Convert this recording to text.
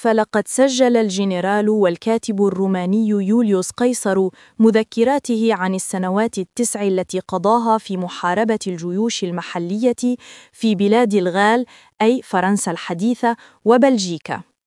فلقد سجل الجنرال والكاتب الروماني يوليوس قيصر مذكراته عن السنوات التسع التي قضاها في محاربة الجيوش المحلية في بلاد الغال أي فرنسا الحديثة وبلجيكا.